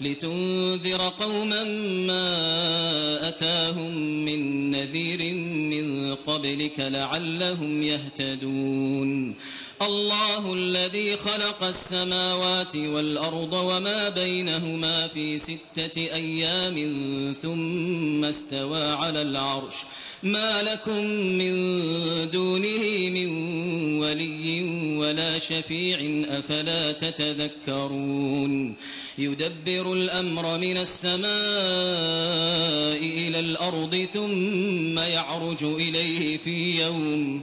لتنذر قوما ما أتاهم من نذير من قبلك لعلهم يهتدون. الله الذي خلق السماوات والأرض وما بينهما في ستة أيام ثم استوى على العرش. ما لكم من دونه من ولي ولا شفيع أفلا تتذكرون. يدبر الأمر من السماء إلى الأرض ثم يعرج إليه في يوم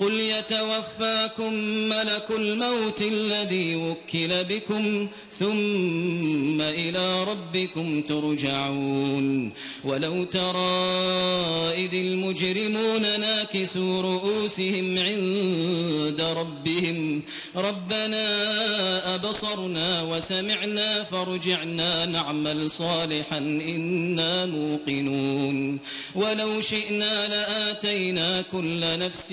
قل يتوفاكم ملك الموت الذي وكل بكم ثم إلى ربكم ترجعون ولو ترى إذ المجرمون ناكسوا رؤوسهم عند ربهم ربنا أبصرنا وسمعنا فارجعنا نعمل صالحا إنا موقنون ولو شئنا لآتينا كل نفس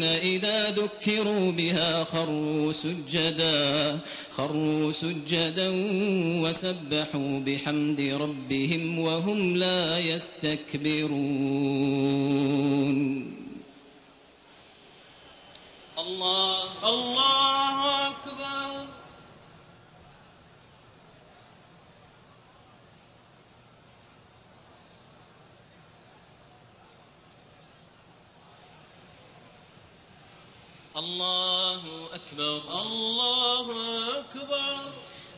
الذين إذا ذكروا بها خروا سجدا خروا سجدا وسبحوا بحمد ربهم وهم لا يستكبرون. الله الله أكبر. الله أكبر. الله أكبر.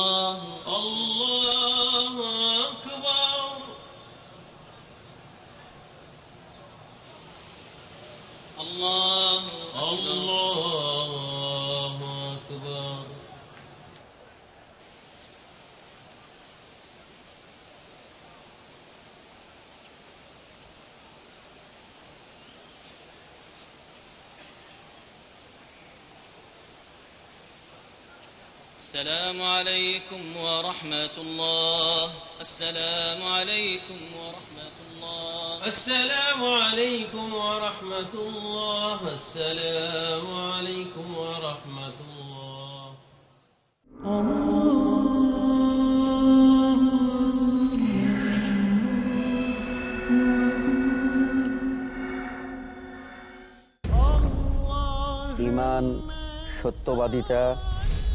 الله الله أكبر. الله السلام عليكم ورحمة الله السلام عليكم ورحمة الله السلام عليكم ورحمة الله السلام عليكم ورحمة الله ইমান সত্যবাদিতা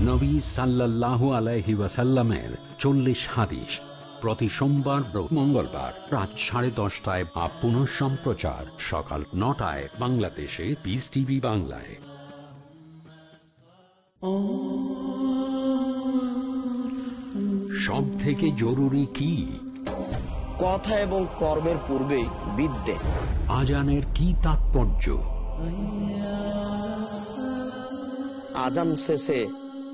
নবী সাল্লাল্লাহু আলাইহি ওয়াসাল্লামের চল্লিশ হাদিস। প্রতি সোমবার মঙ্গলবার রাত সাড়ে দশটায় বা পুনঃ সম্প্রচার সকাল নটায় বাংলাদেশে পিস টিভি বাংলায়। সব থেকে জরুরি কি? কথা এবং কর্মের পূর্বে বিদ্যে। আজানের কি তাৎপর্য? আজান শেষে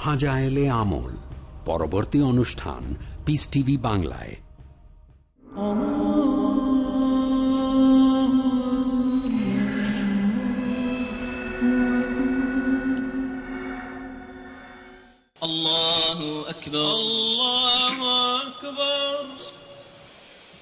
ভাজা এলে আমল। পরবর্তী অনুষ্ঠান পিস টিভি বাংলায়। আল্লাহ আকবর।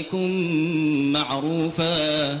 عليكم معروفا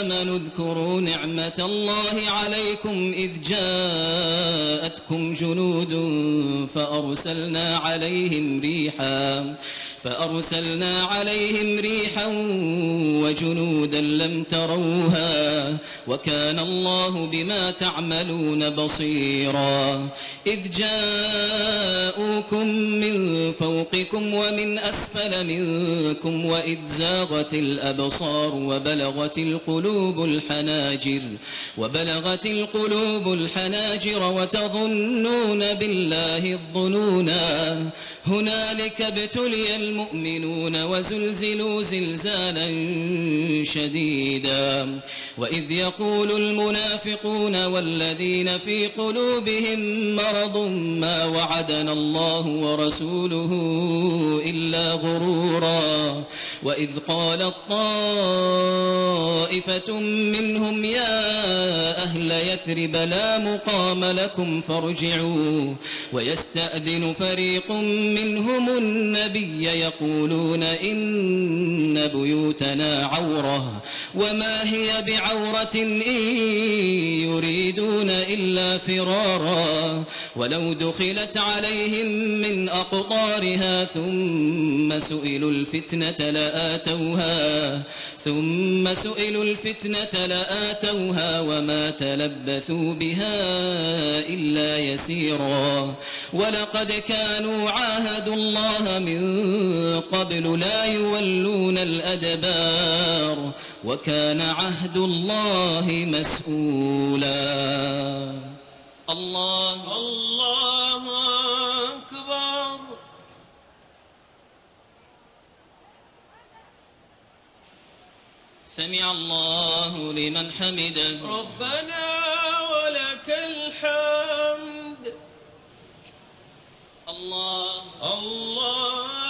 آمنوا اذكروا نعمة الله عليكم إذ جاءتكم جنود فأرسلنا عليهم ريحا فأرسلنا عليهم ريحا وجنودا لم تروها وكان الله بما تعملون بصيرا إذ جاءوكم من فوقكم ومن أسفل منكم وإذ زاغت الأبصار وبلغت القلوب الحناجر وبلغت القلوب الحناجر وتظنون بالله الظنونا هنالك ابتلي المؤمنون وزلزلوا زلزالا شديدا. وإذ يقول المنافقون والذين في قلوبهم مرض ما وعدنا الله ورسوله إلا غرورا. وإذ قالت طائفة منهم يا أهل يثرب لا مقام لكم فارجعوا. ويستأذن فريق منهم النبي يقولون إن بيوتنا عورة وما هي بعورة إن يريدون إلا فرارا ولو دخلت عليهم من أقطارها ثم سئلوا الفتنة لآتوها ثم سئلوا الفتنة لآتوها وما تلبثوا بها إلا يسيرا ولقد كانوا عاهدوا الله من قبل لا يولون الأدبار وكان عهد الله مسؤولا. الله الله أكبر. سمع الله لمن حمده. ربنا ولك الحمد. الله الله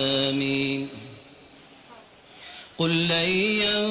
قل لن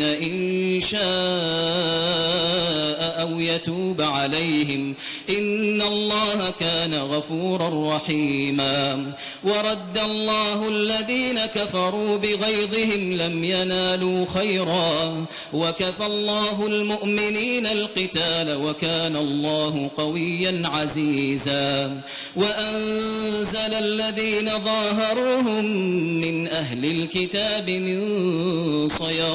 إن شاء أو يتوب عليهم إن الله كان غفورا رحيما. ورد الله الذين كفروا بغيظهم لم ينالوا خيرا. وكفى الله المؤمنين القتال وكان الله قويا عزيزا. وأنزل الذين ظاهروهم من أهل الكتاب من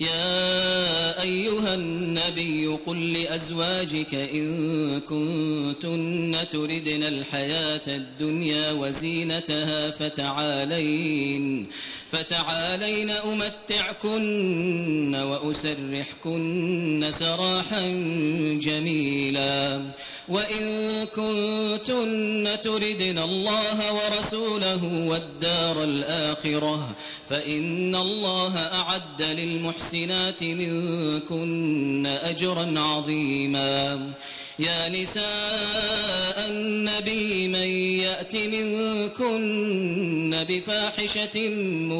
يا أيها النبي قل لأزواجك إن كنتن تردن الحياة الدنيا وزينتها فتعالين فتعالين أمتعكن وأسرحكن سراحا جميلا وإن كنتن تردن الله ورسوله والدار الآخرة فإن الله أعد للمحسنات منكن أجرا عظيما يا نساء النبي من يأت منكن بفاحشة مبينة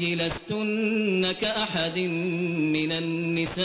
لستن كأحد من النساء.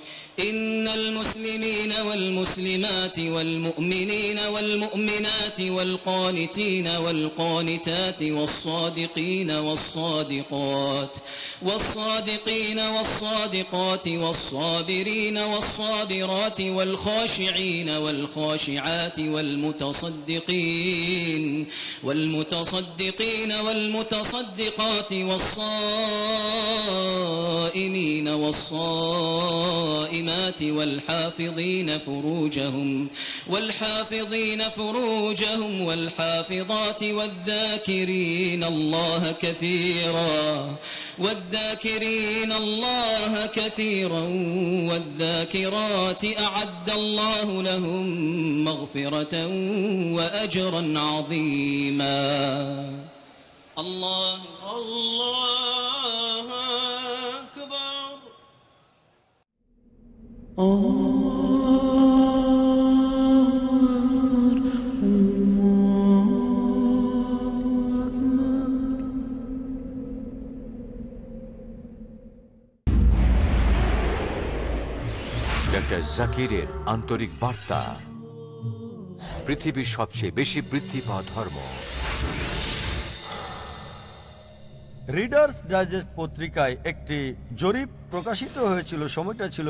إن المسلمين والمسلمات والمؤمنين والمؤمنات والقانتين والقانتات والصادقين والصادقات والصادقين والصادقات والصابرين والصابرات والخاشعين والخاشعات والمتصدقين والمتصدقين والمتصدقات والصائمين والصائمات والحافظين فروجهم والحافظين فروجهم والحافظات والذاكرين الله كثيرا والذاكرين الله كثيرا والذاكرات أعد الله لهم مغفرة وأجرا عظيما. الله الله. ডক্টর জাকিরের আন্তরিক বার্তা। পৃথিবীর সবচেয়ে বেশি বৃদ্ধি পাওয়া ধর্ম। রিডার্স ডাইজেস্ট পত্রিকায় একটি জরিপ প্রকাশিত হয়েছিল, সময়টা ছিল